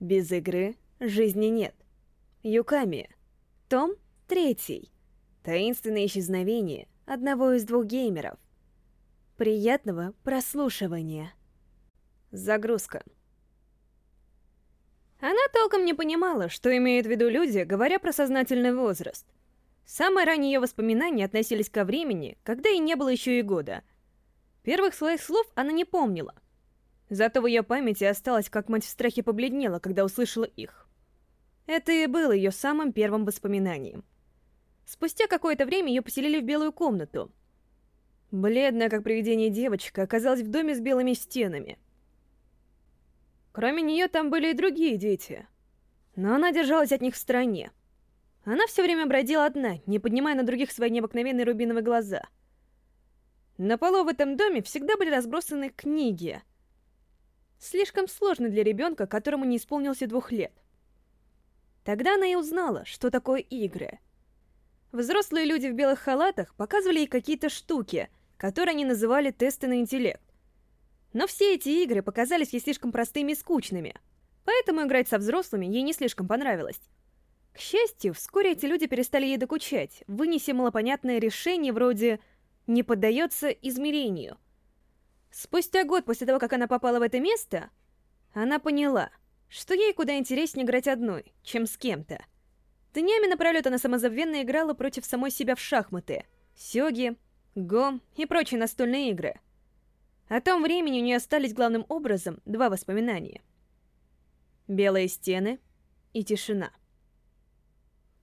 Без игры жизни нет. Юками. Том 3. Таинственное исчезновение одного из двух геймеров. Приятного прослушивания. Загрузка. Она толком не понимала, что имеют в виду люди, говоря про сознательный возраст. Самые ранние ее воспоминания относились ко времени, когда ей не было еще и года. Первых своих слов она не помнила. Зато в ее памяти осталось, как мать в страхе побледнела, когда услышала их. Это и было ее самым первым воспоминанием. Спустя какое-то время ее поселили в белую комнату. Бледная, как привидение девочка, оказалась в доме с белыми стенами. Кроме нее там были и другие дети. Но она держалась от них в стороне. Она все время бродила одна, не поднимая на других свои необыкновенные рубиновые глаза. На полу в этом доме всегда были разбросаны книги. Слишком сложно для ребенка, которому не исполнился двух лет. Тогда она и узнала, что такое игры. Взрослые люди в белых халатах показывали ей какие-то штуки, которые они называли тесты на интеллект. Но все эти игры показались ей слишком простыми и скучными, поэтому играть со взрослыми ей не слишком понравилось. К счастью, вскоре эти люди перестали ей докучать, вынеся малопонятное решение вроде «не поддается измерению». Спустя год после того, как она попала в это место, она поняла — что ей куда интереснее играть одной, чем с кем-то. Днями напролет она самозабвенно играла против самой себя в шахматы, сёги, гом и прочие настольные игры. О том времени у нее остались главным образом два воспоминания. Белые стены и тишина.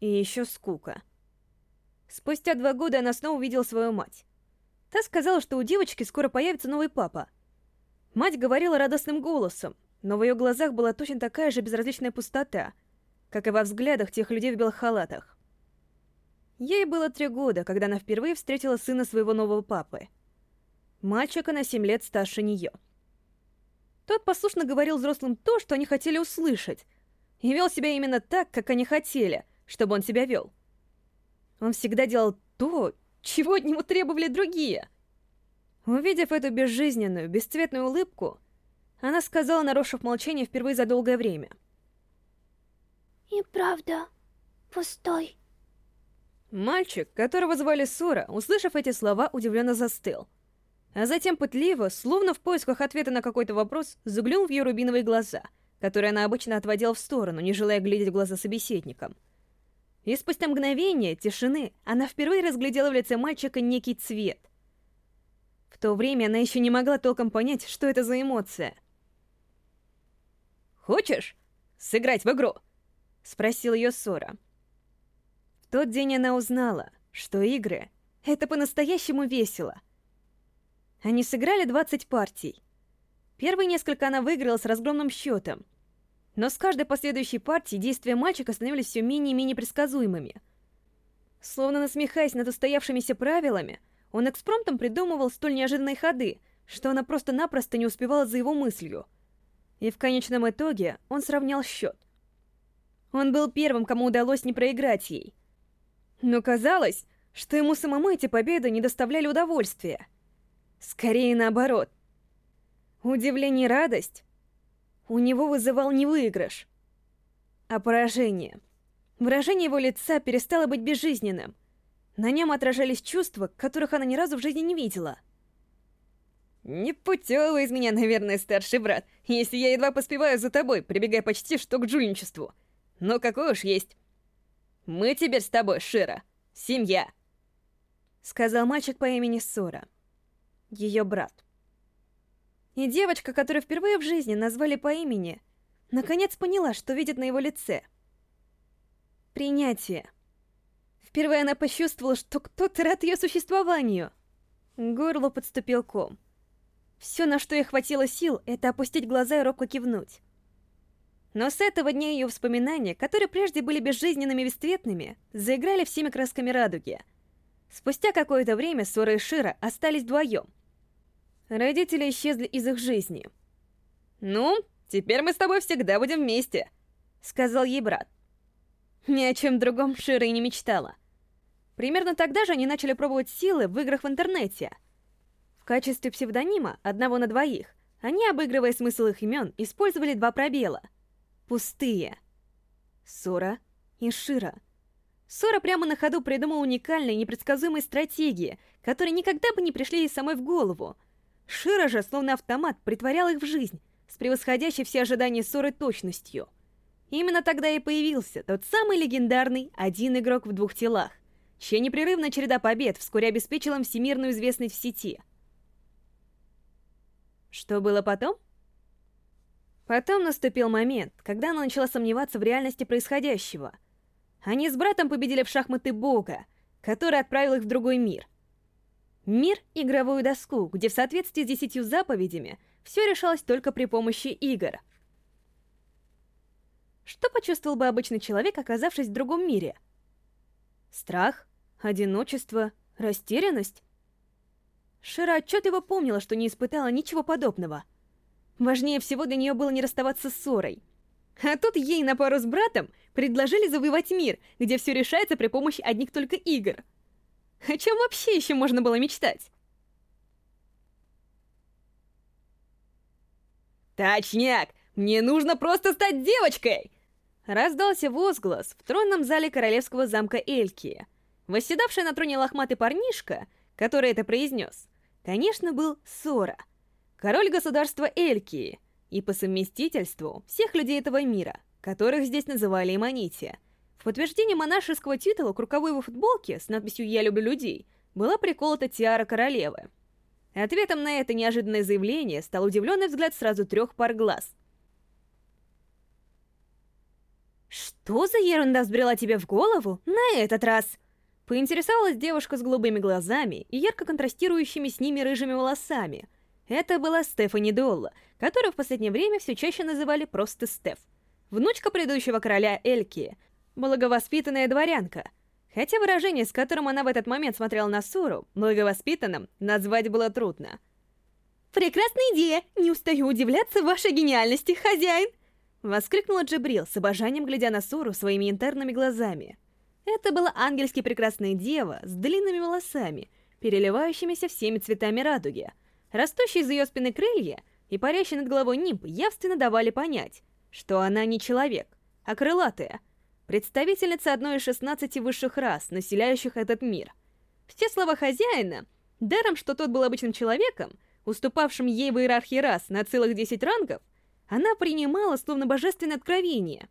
И еще скука. Спустя два года она снова увидела свою мать. Та сказала, что у девочки скоро появится новый папа. Мать говорила радостным голосом, но в ее глазах была точно такая же безразличная пустота, как и во взглядах тех людей в белых халатах. Ей было три года, когда она впервые встретила сына своего нового папы. Мальчика на семь лет старше нее. Тот послушно говорил взрослым то, что они хотели услышать, и вел себя именно так, как они хотели, чтобы он себя вел. Он всегда делал то, чего от него требовали другие. Увидев эту безжизненную, бесцветную улыбку, она сказала, нарушив молчание впервые за долгое время. И правда, пустой. Мальчик, которого звали Сора, услышав эти слова, удивленно застыл. А затем пытливо, словно в поисках ответа на какой-то вопрос, заглянул в ее рубиновые глаза, которые она обычно отводила в сторону, не желая глядеть в глаза собеседникам. И спустя мгновение тишины она впервые разглядела в лице мальчика некий цвет. В то время она еще не могла толком понять, что это за эмоция — «Хочешь сыграть в игру?» — спросил ее Сора. В тот день она узнала, что игры — это по-настоящему весело. Они сыграли 20 партий. Первые несколько она выиграла с разгромным счетом, но с каждой последующей партией действия мальчика становились все менее и менее предсказуемыми. Словно насмехаясь над устоявшимися правилами, он экспромтом придумывал столь неожиданные ходы, что она просто-напросто не успевала за его мыслью — и в конечном итоге он сравнял счет. Он был первым, кому удалось не проиграть ей. Но казалось, что ему самому эти победы не доставляли удовольствия. Скорее наоборот. Удивление и радость у него вызывал не выигрыш, а поражение. Выражение его лица перестало быть безжизненным. На нем отражались чувства, которых она ни разу в жизни не видела — Непутёвый из меня, наверное, старший брат, если я едва поспеваю за тобой, прибегая почти что к жульничеству. Но какой уж есть. Мы теперь с тобой, Шира, семья. Сказал мальчик по имени Сора. Ее брат. И девочка, которую впервые в жизни назвали по имени, наконец поняла, что видит на его лице. Принятие. Впервые она почувствовала, что кто-то рад ее существованию. Горло подступил ком. Все, на что ей хватило сил, это опустить глаза и робко кивнуть. Но с этого дня ее воспоминания, которые прежде были безжизненными и бесцветными, заиграли всеми красками радуги. Спустя какое-то время Сора и Шира остались вдвоем. Родители исчезли из их жизни. «Ну, теперь мы с тобой всегда будем вместе», — сказал ей брат. Ни о чем другом Шира и не мечтала. Примерно тогда же они начали пробовать силы в играх в интернете — в качестве псевдонима одного на двоих они, обыгрывая смысл их имен, использовали два пробела. пустые. Сора и Шира. Сора прямо на ходу придумал уникальные непредсказуемые стратегии, которые никогда бы не пришли ей самой в голову. Шира же, словно автомат, притворял их в жизнь, с превосходящей все ожидания Соры точностью. Именно тогда и появился тот самый легендарный «один игрок в двух телах», чья непрерывная череда побед вскоре обеспечила им всемирную известность в сети. Что было потом? Потом наступил момент, когда она начала сомневаться в реальности происходящего. Они с братом победили в шахматы Бога, который отправил их в другой мир. Мир — игровую доску, где в соответствии с десятью заповедями все решалось только при помощи игр. Что почувствовал бы обычный человек, оказавшись в другом мире? Страх? Одиночество? Растерянность? Шира отчетливо помнила, что не испытала ничего подобного — Важнее всего для нее было не расставаться с ссорой. А тут ей на пару с братом предложили завоевать мир, где все решается при помощи одних только игр. О чем вообще еще можно было мечтать? «Точняк! Мне нужно просто стать девочкой!» Раздался возглас в тронном зале королевского замка Эльки. Восседавший на троне лохматый парнишка, который это произнес, конечно, был Сора — король государства Элькии, и по совместительству всех людей этого мира, которых здесь называли Эманити. В подтверждение монашеского титула к рукаву его футболки с надписью «Я люблю людей» была приколота тиара королевы. Ответом на это неожиданное заявление стал удивленный взгляд сразу трех пар глаз. «Что за ерунда взбрела тебе в голову на этот раз?» Поинтересовалась девушка с голубыми глазами и ярко контрастирующими с ними рыжими волосами — это была Стефани Долла, которую в последнее время все чаще называли просто Стеф. Внучка предыдущего короля Эльки, благовоспитанная дворянка. Хотя выражение, с которым она в этот момент смотрела на Суру, благовоспитанным, назвать было трудно. «Прекрасная идея! Не устаю удивляться вашей гениальности, хозяин!» Воскликнула Джибрил, с обожанием глядя на Суру своими интерными глазами. Это была ангельски прекрасная дева с длинными волосами, переливающимися всеми цветами радуги — Растущие из ее спины крылья и парящие над головой нимб явственно давали понять, что она не человек, а крылатая, представительница одной из 16 высших рас, населяющих этот мир. Все слова хозяина, даром, что тот был обычным человеком, уступавшим ей в иерархии рас на целых 10 рангов, она принимала словно божественное откровение.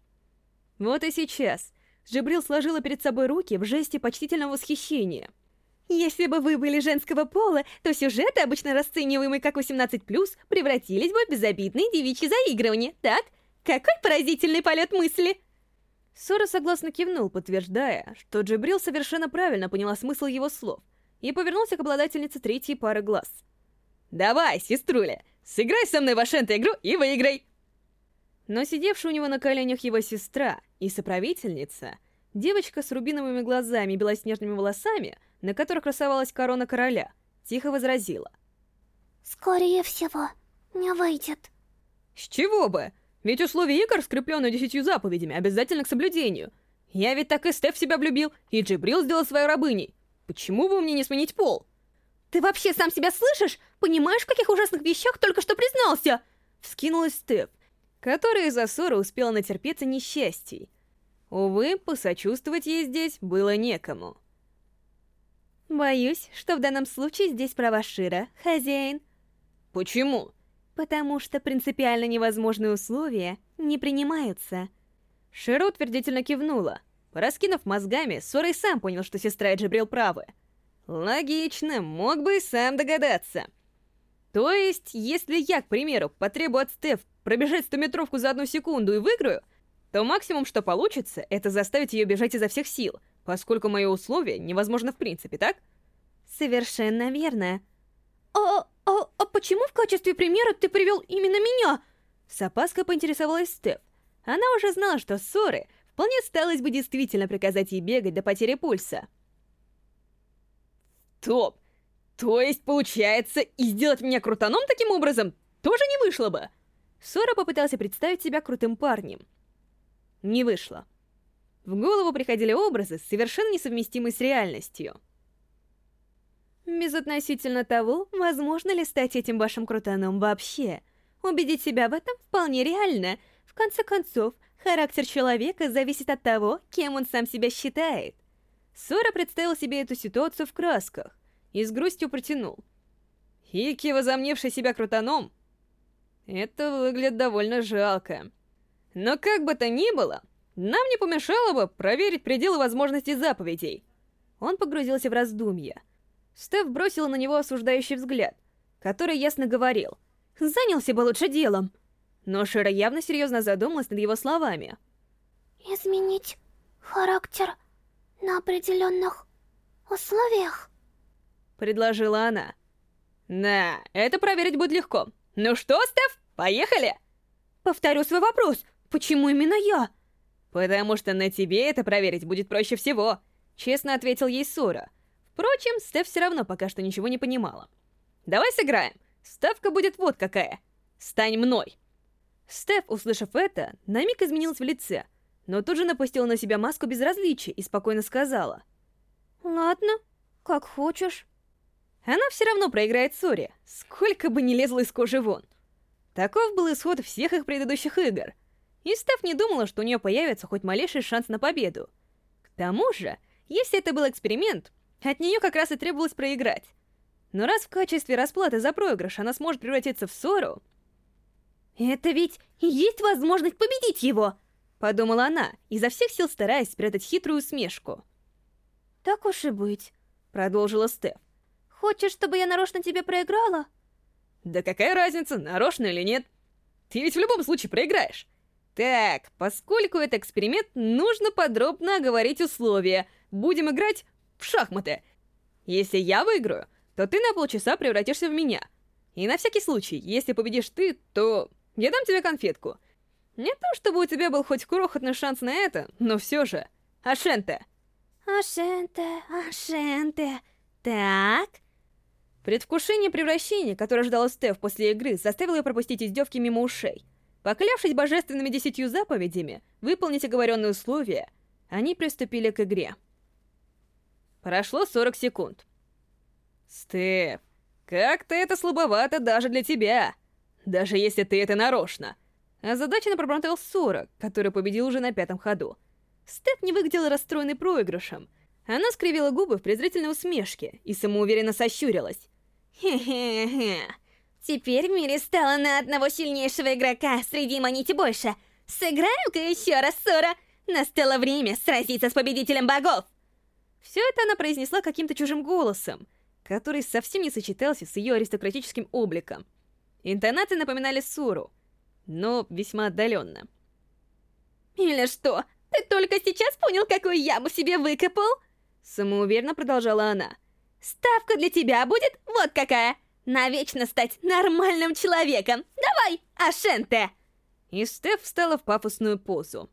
Вот и сейчас Джибрил сложила перед собой руки в жесте почтительного восхищения — если бы вы были женского пола, то сюжеты, обычно расцениваемые как 18+, превратились бы в безобидные девичьи заигрывания, так? Какой поразительный полет мысли!» Сора согласно кивнул, подтверждая, что Джибрил совершенно правильно поняла смысл его слов, и повернулся к обладательнице третьей пары глаз. «Давай, сеструля, сыграй со мной в Ашента игру и выиграй!» Но сидевшая у него на коленях его сестра и соправительница, девочка с рубиновыми глазами и белоснежными волосами — на которых красовалась корона короля, тихо возразила. «Скорее всего, не выйдет». «С чего бы? Ведь условия игр, скрепленные десятью заповедями, обязательно к соблюдению. Я ведь так и Стеф себя влюбил, и Джибрил сделал свою рабыней. Почему бы мне не сменить пол?» «Ты вообще сам себя слышишь? Понимаешь, в каких ужасных вещах только что признался?» Вскинулась Стеф, которая из-за ссоры успела натерпеться несчастий. Увы, посочувствовать ей здесь было некому. Боюсь, что в данном случае здесь права Шира, хозяин. Почему? Потому что принципиально невозможные условия не принимаются. Шира утвердительно кивнула. Раскинув мозгами, Сора и сам понял, что сестра и Джибрил правы. Логично, мог бы и сам догадаться. То есть, если я, к примеру, потребую от Стеф пробежать стометровку за одну секунду и выиграю, то максимум, что получится, это заставить ее бежать изо всех сил — поскольку мое условие невозможно в принципе, так? Совершенно верно. А, а, почему в качестве примера ты привел именно меня? С опаской поинтересовалась Стеф. Она уже знала, что ссоры вполне сталось бы действительно приказать ей бегать до потери пульса. Топ! То есть, получается, и сделать меня крутаном таким образом тоже не вышло бы? Сора попытался представить себя крутым парнем. Не вышло. В голову приходили образы, совершенно несовместимые с реальностью. Безотносительно того, возможно ли стать этим вашим крутаном вообще. Убедить себя в этом вполне реально. В конце концов, характер человека зависит от того, кем он сам себя считает. Сора представил себе эту ситуацию в красках и с грустью протянул. Хики, возомнивший себя крутаном, это выглядит довольно жалко. Но как бы то ни было, нам не помешало бы проверить пределы возможностей заповедей. Он погрузился в раздумья. Стеф бросила на него осуждающий взгляд, который ясно говорил. «Занялся бы лучше делом». Но Шира явно серьезно задумалась над его словами. «Изменить характер на определенных условиях?» Предложила она. «На, это проверить будет легко. Ну что, Стеф, поехали?» Повторю свой вопрос. Почему именно я? «Потому что на тебе это проверить будет проще всего», — честно ответил ей Сора. Впрочем, Стеф все равно пока что ничего не понимала. «Давай сыграем. Ставка будет вот какая. Стань мной». Стеф, услышав это, на миг изменилась в лице, но тут же напустила на себя маску безразличия и спокойно сказала. «Ладно, как хочешь». Она все равно проиграет Соре, сколько бы ни лезла из кожи вон. Таков был исход всех их предыдущих игр. И Стеф не думала, что у нее появится хоть малейший шанс на победу. К тому же, если это был эксперимент, от нее как раз и требовалось проиграть. Но раз в качестве расплаты за проигрыш она сможет превратиться в ссору... «Это ведь есть возможность победить его!» Подумала она, изо всех сил стараясь спрятать хитрую усмешку. «Так уж и быть», — продолжила Стеф. «Хочешь, чтобы я нарочно тебе проиграла?» «Да какая разница, нарочно или нет? Ты ведь в любом случае проиграешь. Так, поскольку это эксперимент, нужно подробно оговорить условия. Будем играть в шахматы. Если я выиграю, то ты на полчаса превратишься в меня. И на всякий случай, если победишь ты, то я дам тебе конфетку. Не то, чтобы у тебя был хоть крохотный шанс на это, но все же. Ашенте. Ашенте, Ашенте. Так. Предвкушение превращения, которое ждало Стеф после игры, заставило ее пропустить издевки мимо ушей. Поклявшись божественными десятью заповедями, выполнить оговоренные условия, они приступили к игре. Прошло 40 секунд. Стеф, как-то это слабовато даже для тебя. Даже если ты это нарочно. Озадаченно пробормотал Сора, который победил уже на пятом ходу. Стеф не выглядела расстроенной проигрышем. Она скривила губы в презрительной усмешке и самоуверенно сощурилась. Хе-хе-хе. Теперь в мире стало на одного сильнейшего игрока, среди Манити больше. Сыграем-ка еще раз, Сора. Настало время сразиться с победителем богов. Все это она произнесла каким-то чужим голосом, который совсем не сочетался с ее аристократическим обликом. Интонации напоминали Суру, но весьма отдаленно. «Или что, ты только сейчас понял, какую яму себе выкопал?» Самоуверенно продолжала она. «Ставка для тебя будет вот какая! Навечно стать нормальным человеком! Давай, Ашенте!» И Стеф встала в пафосную позу.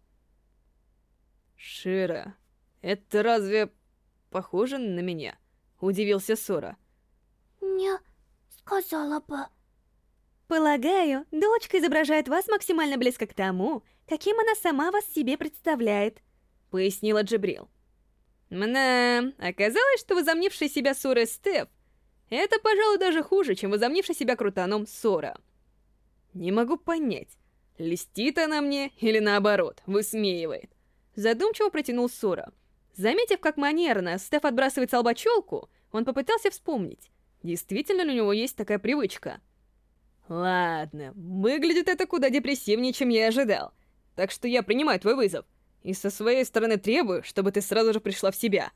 «Шира, это разве похоже на меня?» Удивился Сора. «Не сказала бы...» «Полагаю, дочка изображает вас максимально близко к тому, каким она сама вас себе представляет», — пояснила Джибрил. «Мна, оказалось, что возомнивший себя Сора Стеф это, пожалуй, даже хуже, чем возомнивший себя крутаном Сора. Не могу понять, льстит она мне или наоборот, высмеивает. Задумчиво протянул Сора. Заметив, как манерно Стеф отбрасывает с лба челку, он попытался вспомнить, действительно ли у него есть такая привычка. Ладно, выглядит это куда депрессивнее, чем я ожидал. Так что я принимаю твой вызов. И со своей стороны требую, чтобы ты сразу же пришла в себя.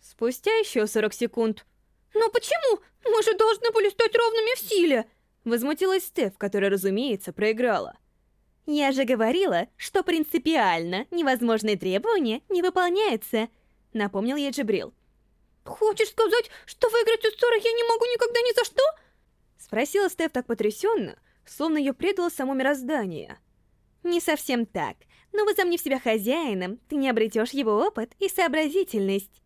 Спустя еще 40 секунд. «Но почему? Мы же должны были стать ровными в силе!» Возмутилась Стеф, которая, разумеется, проиграла. «Я же говорила, что принципиально невозможные требования не выполняются», — напомнил ей Джибрил. «Хочешь сказать, что выиграть у ссоры я не могу никогда ни за что?» Спросила Стеф так потрясенно, словно ее предало само мироздание. «Не совсем так, но возомнив себя хозяином, ты не обретешь его опыт и сообразительность».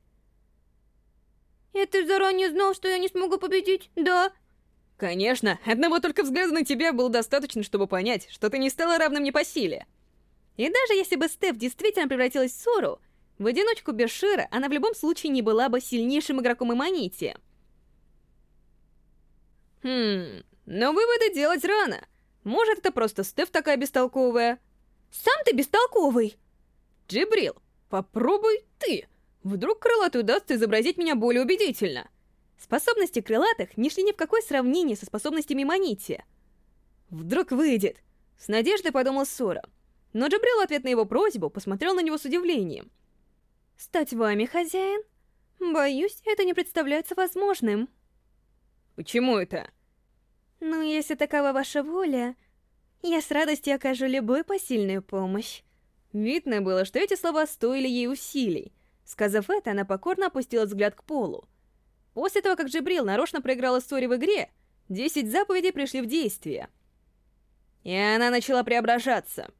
«И ты заранее знал, что я не смогу победить, да?» Конечно, одного только взгляда на тебя было достаточно, чтобы понять, что ты не стала равным мне по силе. И даже если бы Стеф действительно превратилась в Сору, в одиночку без Шира она в любом случае не была бы сильнейшим игроком Иманити. Хм, но выводы делать рано. Может, это просто Стеф такая бестолковая? Сам ты бестолковый! Джибрил, попробуй ты. Вдруг крылатый удастся изобразить меня более убедительно. Способности крылатых не шли ни в какое сравнение со способностями Манити. Вдруг выйдет. С надеждой подумал Сора. Но Джабрил ответ на его просьбу посмотрел на него с удивлением. «Стать вами, хозяин? Боюсь, это не представляется возможным». «Почему это?» «Ну, если такова ваша воля, я с радостью окажу любую посильную помощь». Видно было, что эти слова стоили ей усилий. Сказав это, она покорно опустила взгляд к полу. После того, как Джибрил нарочно проиграла Сори в игре, десять заповедей пришли в действие. И она начала преображаться.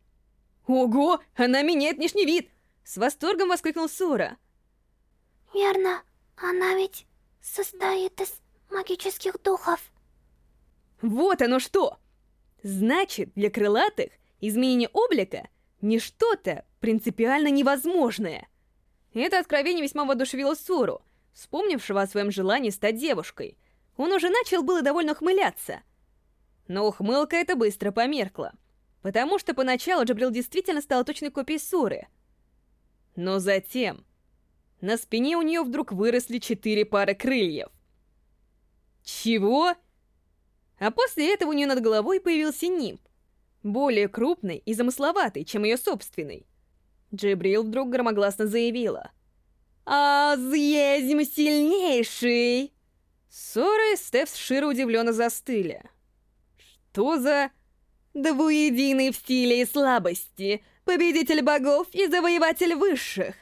«Ого! Она меняет внешний вид!» С восторгом воскликнул Сора. «Верно. Она ведь состоит из магических духов». Вот оно что! Значит, для крылатых изменение облика не что-то принципиально невозможное. Это откровение весьма воодушевило Сору, вспомнившего о своем желании стать девушкой. Он уже начал было довольно ухмыляться. Но ухмылка эта быстро померкла, потому что поначалу Джабрил действительно стала точной копией Суры. Но затем на спине у нее вдруг выросли четыре пары крыльев. Чего? А после этого у нее над головой появился нимб, более крупный и замысловатый, чем ее собственный. Джибрил вдруг громогласно заявила. «Азъезим сильнейший!» Сора и Стеф Широ удивленно застыли. «Что за...» «Двуединый в стиле и слабости, победитель богов и завоеватель высших.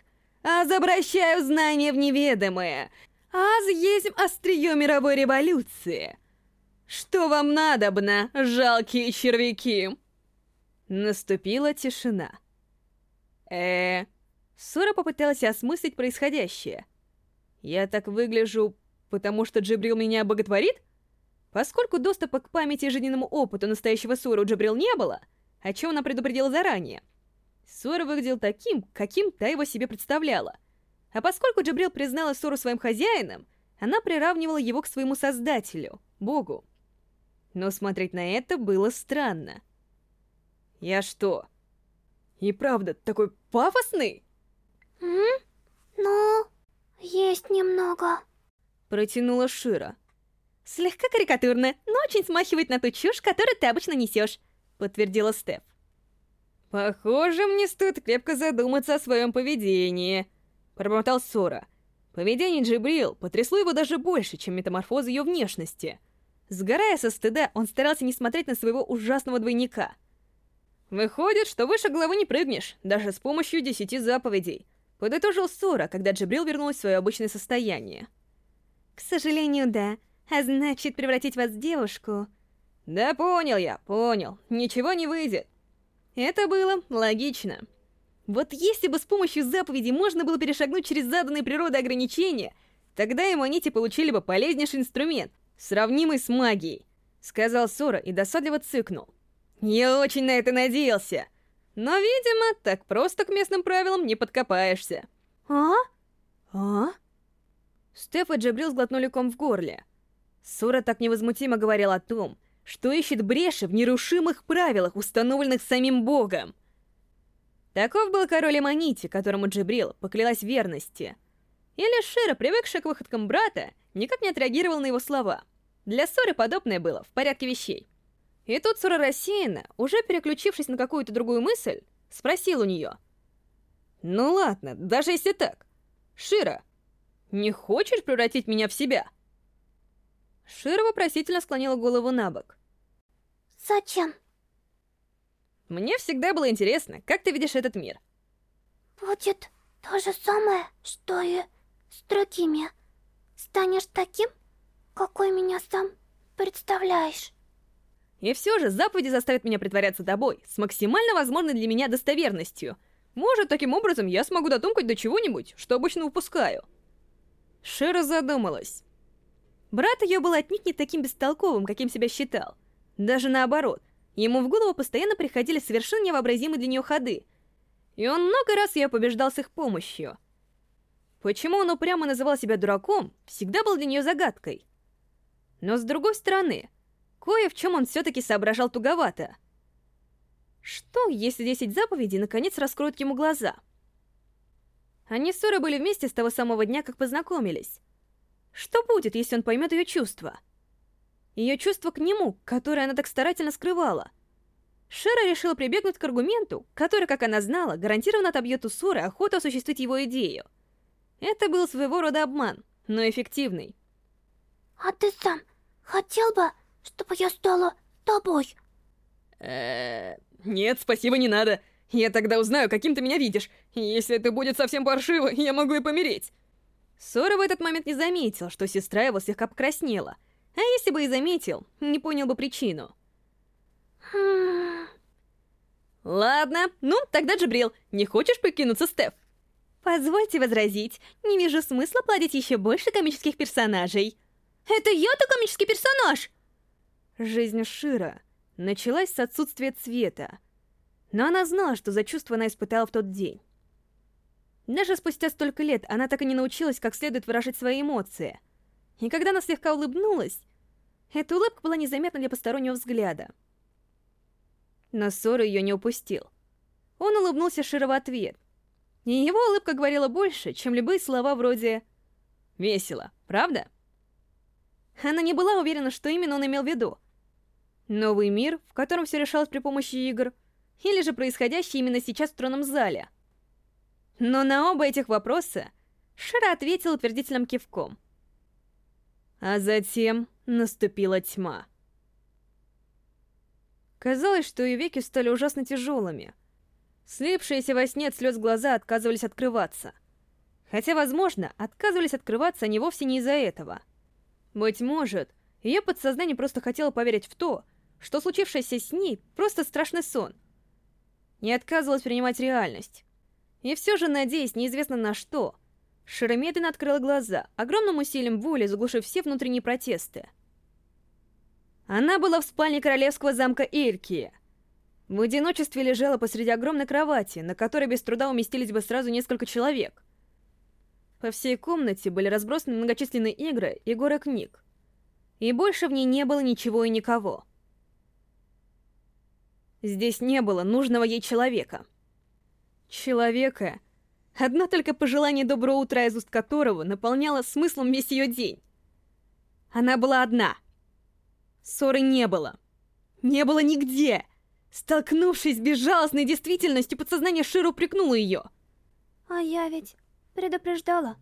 Аз обращаю знания в неведомое. Аз есть острие мировой революции. Что вам надобно, жалкие червяки?» Наступила тишина. э Сора попыталась осмыслить происходящее. «Я так выгляжу, потому что Джибрил меня боготворит?» Поскольку доступа к памяти и жизненному опыту настоящего Сора у Джибрил не было, о чем она предупредила заранее, Сора выглядел таким, каким та его себе представляла. А поскольку Джибрил признала Сору своим хозяином, она приравнивала его к своему создателю, Богу. Но смотреть на это было странно. «Я что, и правда такой пафосный?» М? Ну, есть немного. Протянула Шира. «Слегка карикатурно, но очень смахивает на ту чушь, которую ты обычно несешь», — подтвердила Стеф. «Похоже, мне стоит крепко задуматься о своем поведении», — пробормотал Сора. Поведение Джибрил потрясло его даже больше, чем метаморфоза ее внешности. Сгорая со стыда, он старался не смотреть на своего ужасного двойника. «Выходит, что выше головы не прыгнешь, даже с помощью десяти заповедей», — подытожил Сора, когда Джибрил вернулась в свое обычное состояние. «К сожалению, да. А значит, превратить вас в девушку...» «Да понял я, понял. Ничего не выйдет. Это было логично. Вот если бы с помощью заповедей можно было перешагнуть через заданные природой ограничения, тогда и Манити получили бы полезнейший инструмент, сравнимый с магией, сказал Сора и досадливо цыкнул. Я очень на это надеялся. Но, видимо, так просто к местным правилам не подкопаешься. «А? А? Стеф и Джабрил сглотнули ком в горле. Сора так невозмутимо говорил о том, что ищет бреши в нерушимых правилах, установленных самим Богом. Таков был король Эманити, которому Джибрил поклялась верности. Или Шира, привыкшая к выходкам брата, никак не отреагировал на его слова. Для ссоры подобное было в порядке вещей. И тут Сура рассеянно, уже переключившись на какую-то другую мысль, спросил у нее. «Ну ладно, даже если так. Шира, не хочешь превратить меня в себя?» Шира вопросительно склонила голову на бок. Зачем? Мне всегда было интересно, как ты видишь этот мир. Будет то же самое, что и с другими. Станешь таким, какой меня сам представляешь. И все же заповеди заставят меня притворяться тобой с максимально возможной для меня достоверностью. Может, таким образом я смогу дотумкать до чего-нибудь, что обычно упускаю. Шира задумалась. Брат ее был отнюдь не таким бестолковым, каким себя считал. Даже наоборот, ему в голову постоянно приходили совершенно невообразимые для нее ходы. И он много раз ее побеждал с их помощью. Почему он упрямо называл себя дураком, всегда был для нее загадкой. Но с другой стороны, кое в чем он все-таки соображал туговато. Что, если 10 заповедей наконец раскроют ему глаза? Они с Сорой были вместе с того самого дня, как познакомились. Что будет, если он поймет ее чувства? Ее чувства к нему, которые она так старательно скрывала. Шера решила прибегнуть к аргументу, который, как она знала, гарантированно отобьет у Соры охоту осуществить его идею. Это был своего рода обман, но эффективный. А ты сам хотел бы, чтобы я стала тобой? Э, Нет, спасибо, не надо. Я тогда узнаю, каким ты меня видишь. Если это будет совсем паршиво, я могу и помереть. Сора в этот момент не заметил, что сестра его слегка покраснела. А если бы и заметил, не понял бы причину. Хм... Ладно, ну, тогда Джабрил, не хочешь покинуться, Стеф? Позвольте возразить, не вижу смысла плодить еще больше комических персонажей. Это я-то комический персонаж! Жизнь Шира началась с отсутствия цвета. Но она знала, что за чувство она испытала в тот день. Даже спустя столько лет она так и не научилась как следует выражать свои эмоции. И когда она слегка улыбнулась, эта улыбка была незаметна для постороннего взгляда. Но Сора ее не упустил. Он улыбнулся Широ в ответ. И его улыбка говорила больше, чем любые слова вроде «весело», правда? Она не была уверена, что именно он имел в виду. Новый мир, в котором все решалось при помощи игр, или же происходящее именно сейчас в тронном зале. Но на оба этих вопроса Шира ответил утвердительным кивком. А затем наступила тьма. Казалось, что ее веки стали ужасно тяжелыми. Слипшиеся во сне от слез глаза отказывались открываться. Хотя, возможно, отказывались открываться они вовсе не из-за этого. Быть может, ее подсознание просто хотело поверить в то, что случившееся с ней просто страшный сон. Не отказывалась принимать реальность. И все же, надеясь неизвестно на что, Шира открыла глаза, огромным усилием воли заглушив все внутренние протесты. Она была в спальне королевского замка Элькия. В одиночестве лежала посреди огромной кровати, на которой без труда уместились бы сразу несколько человек. По всей комнате были разбросаны многочисленные игры и горы книг. И больше в ней не было ничего и никого. Здесь не было нужного ей человека. Человека, одно только пожелание доброго утра из уст которого наполняло смыслом весь ее день. Она была одна. Ссоры не было. Не было нигде. Столкнувшись с безжалостной действительностью, подсознание Ширу упрекнуло ее. А я ведь предупреждала.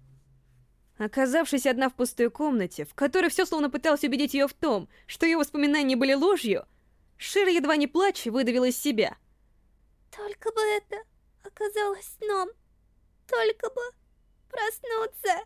Оказавшись одна в пустой комнате, в которой все словно пыталось убедить ее в том, что ее воспоминания были ложью, Шира, едва не плача, выдавила из себя. Только бы это оказалось сном. Только бы проснуться.